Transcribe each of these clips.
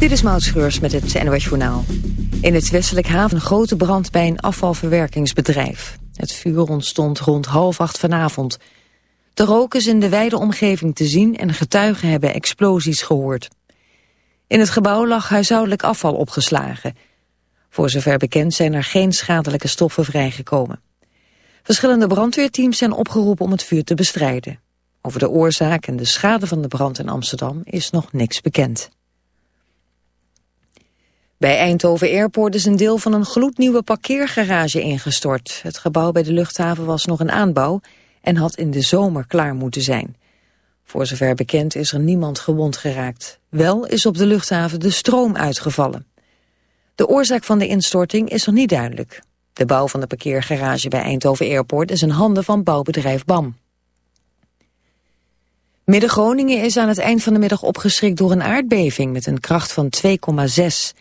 Dit is Maud met het NOS Journaal. In het westelijk haven grote brand bij een afvalverwerkingsbedrijf. Het vuur ontstond rond half acht vanavond. De rook is in de wijde omgeving te zien en getuigen hebben explosies gehoord. In het gebouw lag huishoudelijk afval opgeslagen. Voor zover bekend zijn er geen schadelijke stoffen vrijgekomen. Verschillende brandweerteams zijn opgeroepen om het vuur te bestrijden. Over de oorzaak en de schade van de brand in Amsterdam is nog niks bekend. Bij Eindhoven Airport is een deel van een gloednieuwe parkeergarage ingestort. Het gebouw bij de luchthaven was nog een aanbouw en had in de zomer klaar moeten zijn. Voor zover bekend is er niemand gewond geraakt. Wel is op de luchthaven de stroom uitgevallen. De oorzaak van de instorting is nog niet duidelijk. De bouw van de parkeergarage bij Eindhoven Airport is in handen van bouwbedrijf BAM. Midden-Groningen is aan het eind van de middag opgeschrikt door een aardbeving met een kracht van 2,6.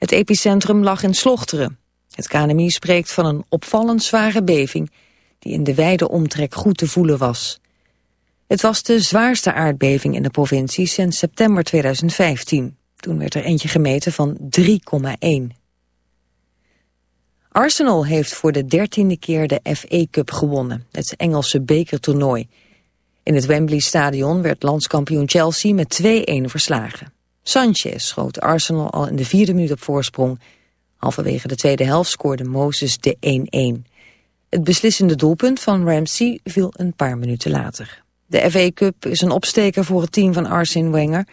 Het epicentrum lag in Slochteren. Het KNMI spreekt van een opvallend zware beving die in de wijde omtrek goed te voelen was. Het was de zwaarste aardbeving in de provincie sinds september 2015. Toen werd er eentje gemeten van 3,1. Arsenal heeft voor de dertiende keer de FA Cup gewonnen, het Engelse bekertoernooi. In het Wembley Stadion werd landskampioen Chelsea met 2-1 verslagen. Sanchez schoot Arsenal al in de vierde minuut op voorsprong. Halverwege de tweede helft scoorde Moses de 1-1. Het beslissende doelpunt van Ramsey viel een paar minuten later. De FA Cup is een opsteker voor het team van Arsene Wenger.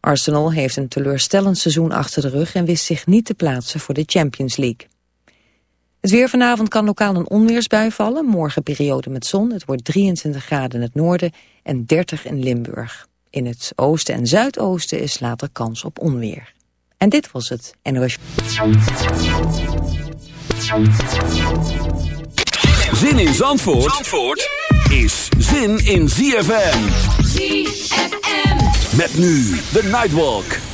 Arsenal heeft een teleurstellend seizoen achter de rug... en wist zich niet te plaatsen voor de Champions League. Het weer vanavond kan lokaal een onweersbui vallen. Morgen periode met zon. Het wordt 23 graden in het noorden en 30 in Limburg. In het oosten en zuidoosten is later kans op onweer. En dit was het NOS. Zin in Zandvoort, Zandvoort is zin in ZFM. ZFM. Met nu de Nightwalk.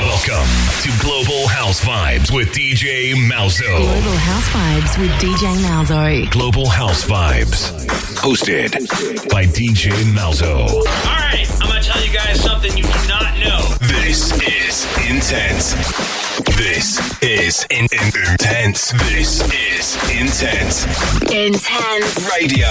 Welcome to Global House Vibes with DJ Malzo. Global House Vibes with DJ Malzo. Global House Vibes. Hosted by DJ Malzo. All right, I'm going to tell you guys something you do not know. This is intense. This is in- in- intense. This is intense Intense. radio.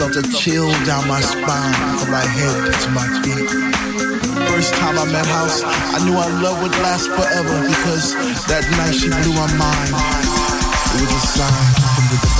Felt a chill down my spine from my head to my feet. First time I met House, I knew our love would last forever because that night she blew my mind. It was a sign from the divine.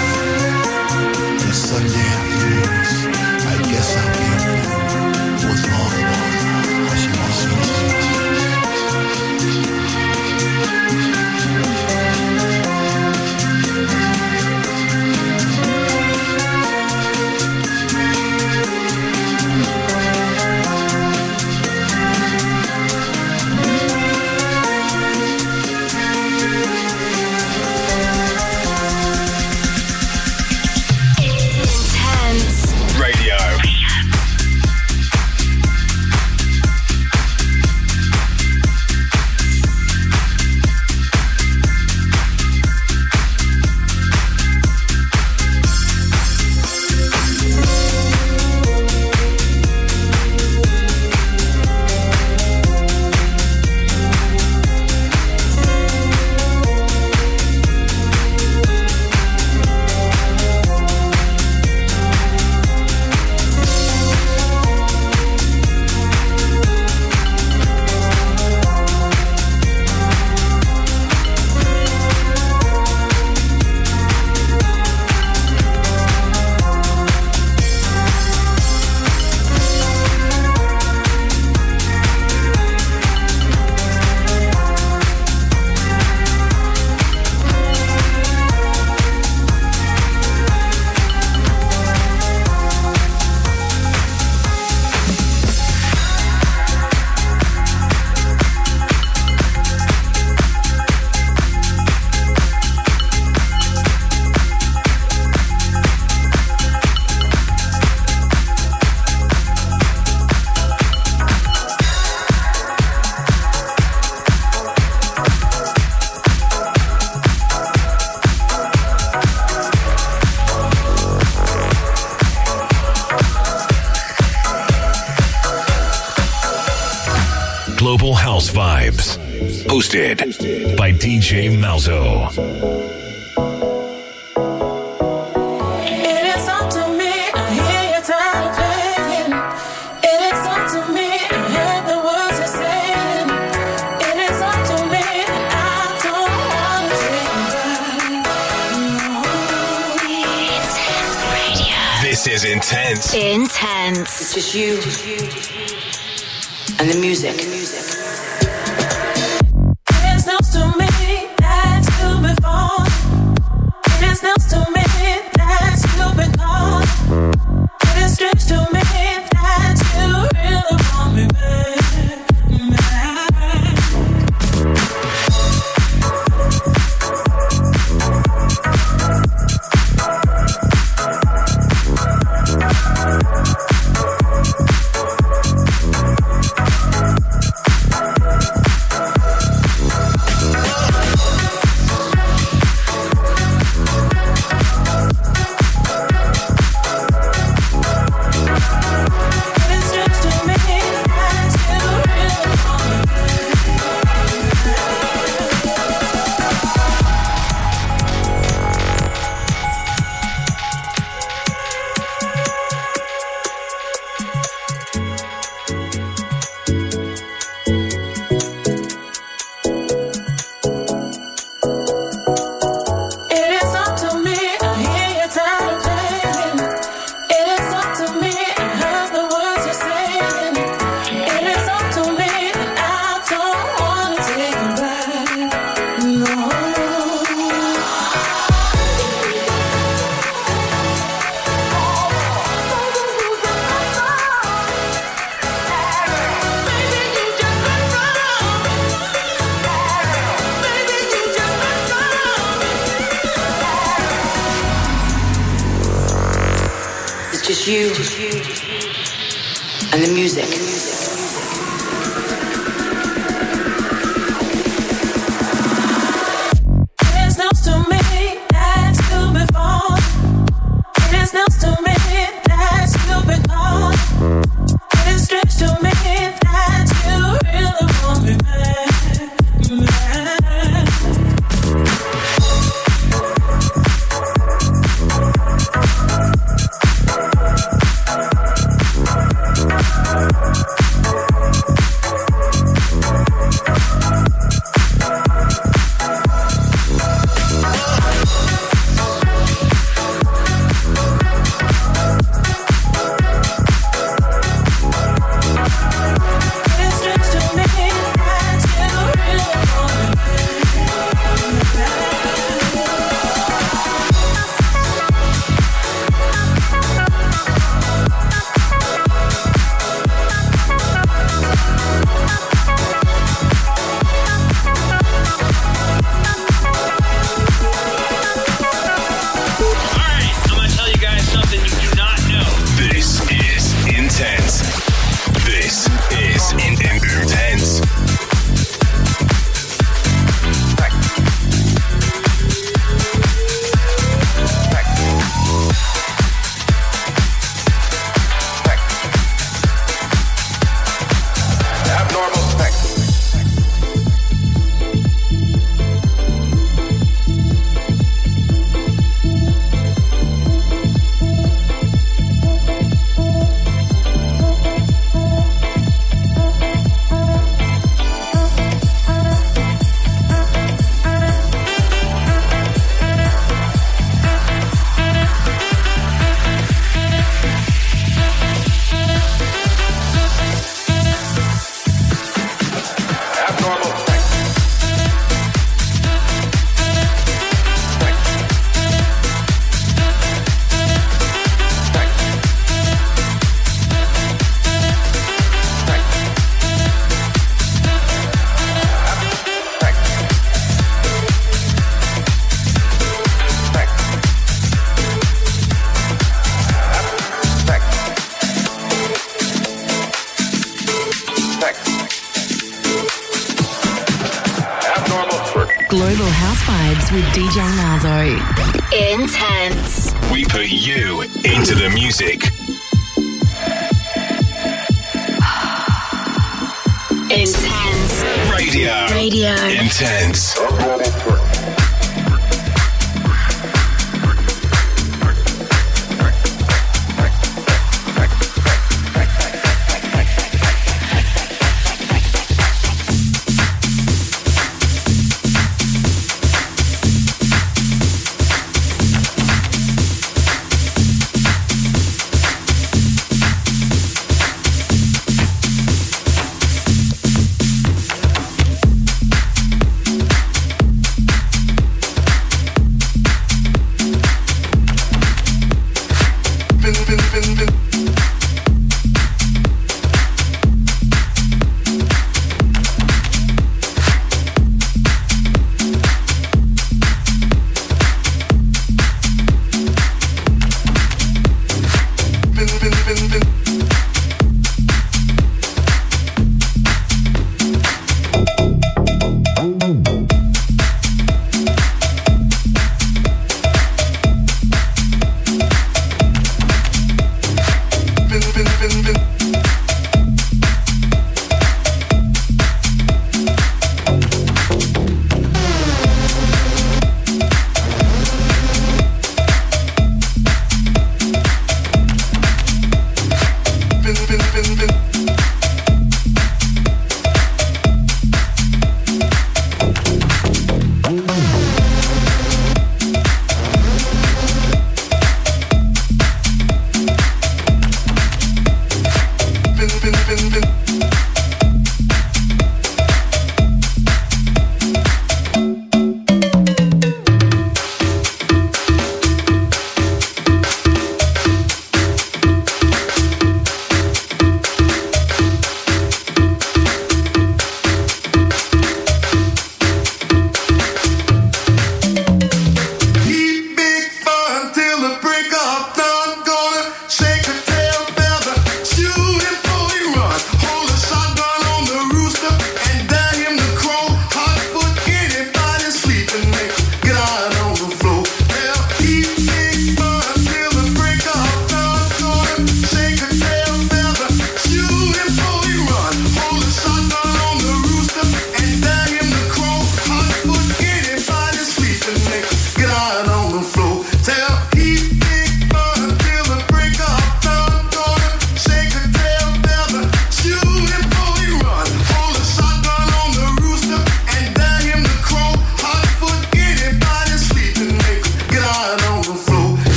Sunday afternoons. I guess I'll be a back. This is intense. Intense. It's just you and the music, music.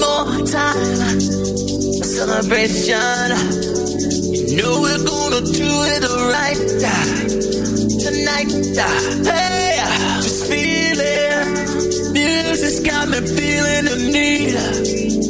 More time. A Celebration. You know we're gonna do it right tonight. Hey, just feel it. Music's got me feeling the need. Need.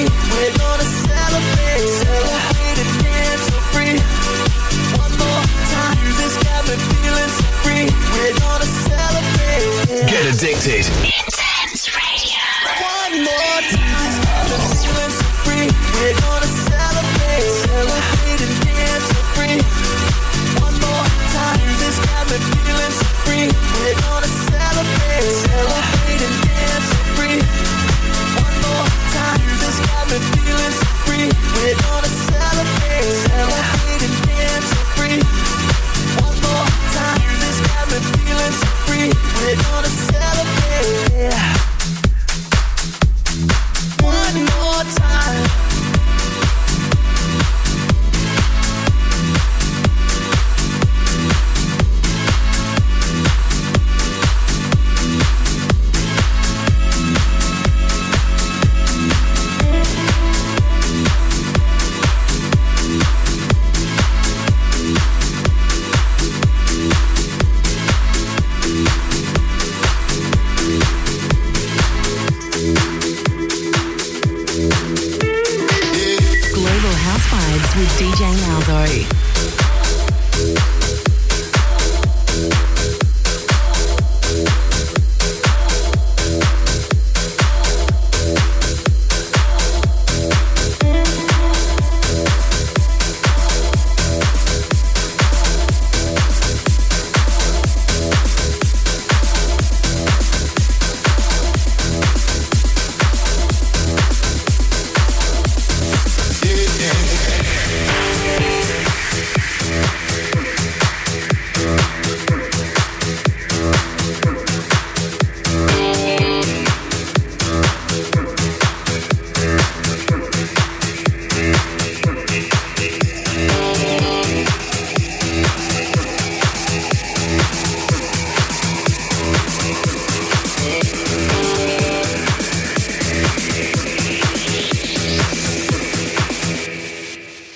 feeling. We're gonna celebrate, celebrate and dance so free. One more time. Music's got me feeling so free. We're gonna celebrate. Get addicted. Intense Radio. One more time.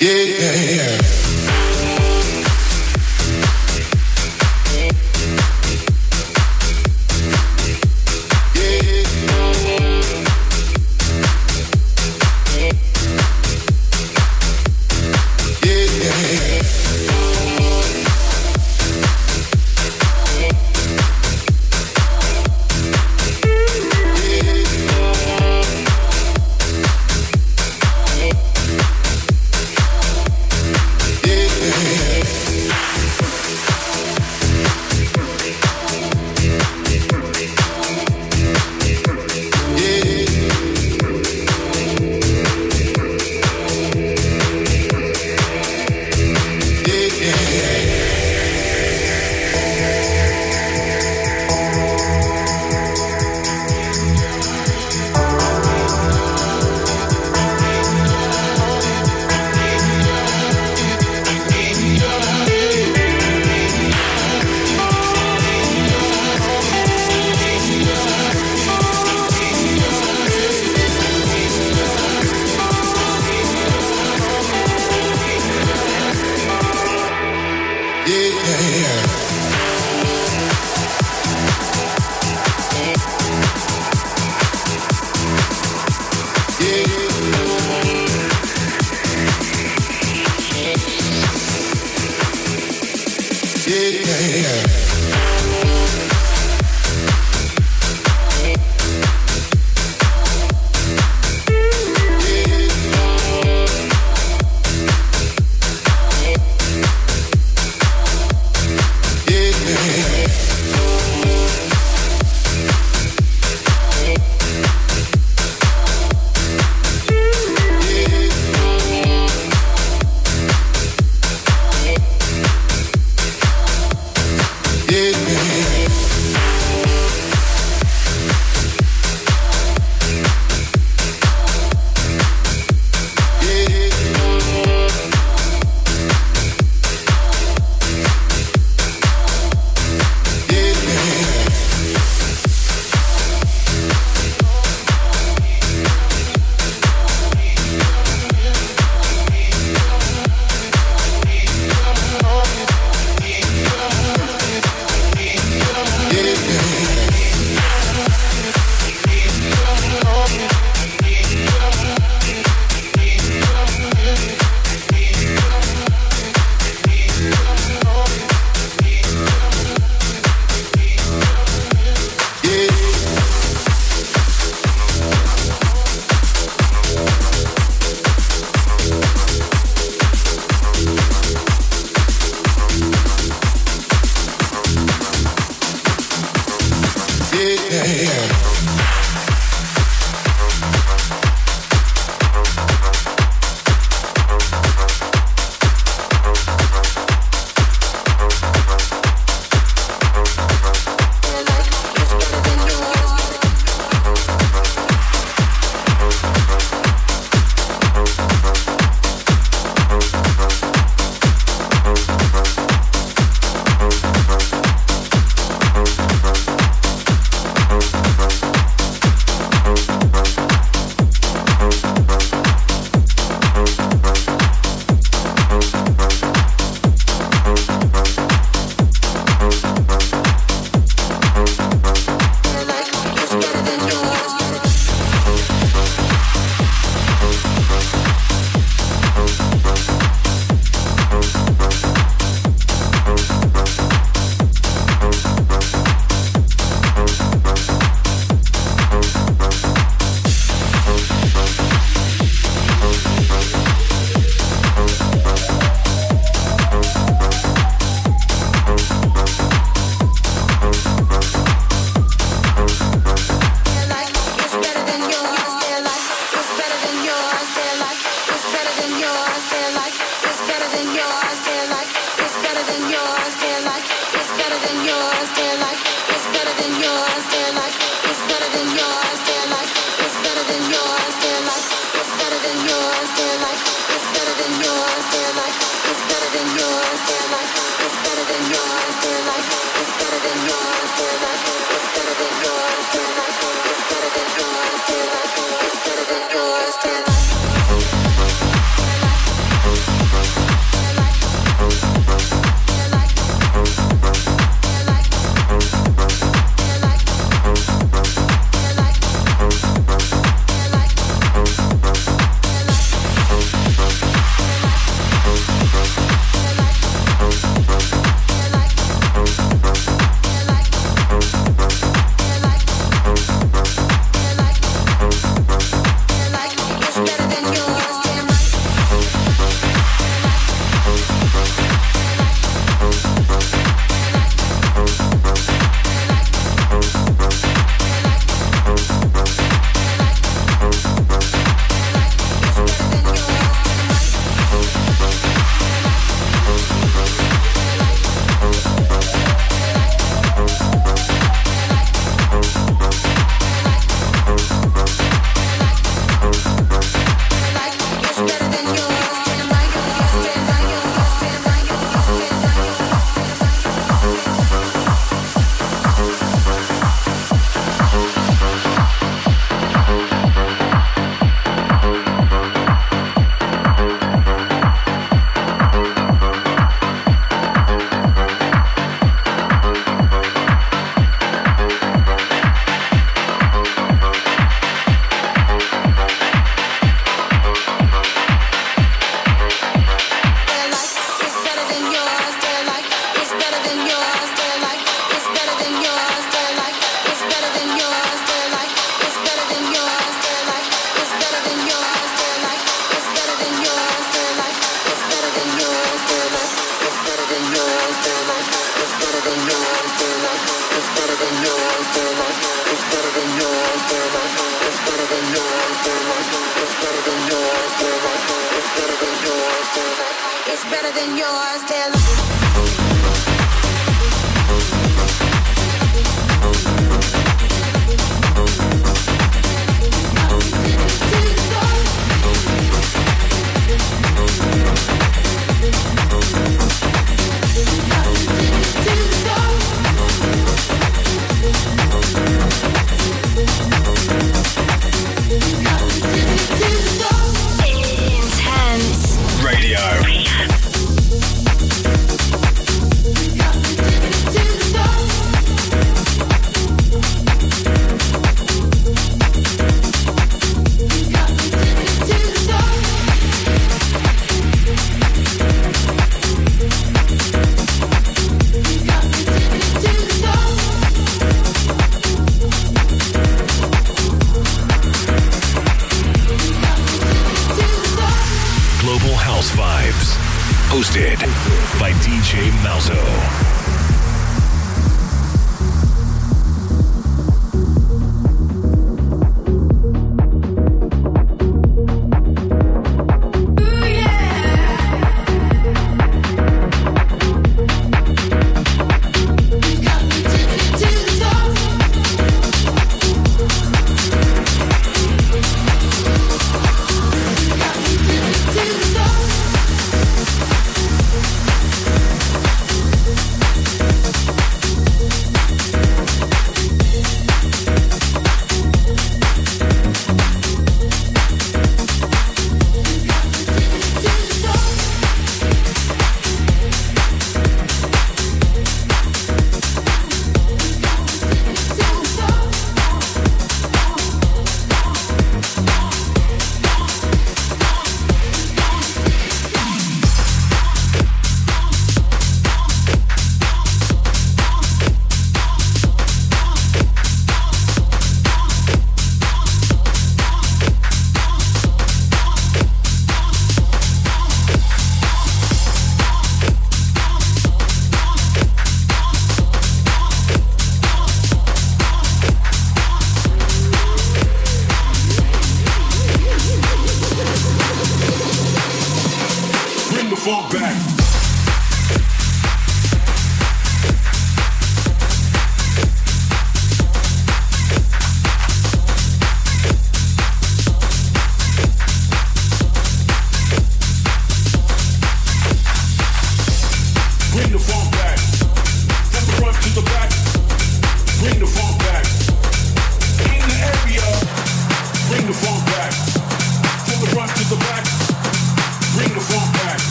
Yeah, yeah,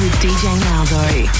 with DJ Malzo.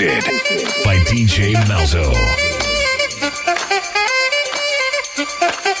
Twisted by DJ Malzo.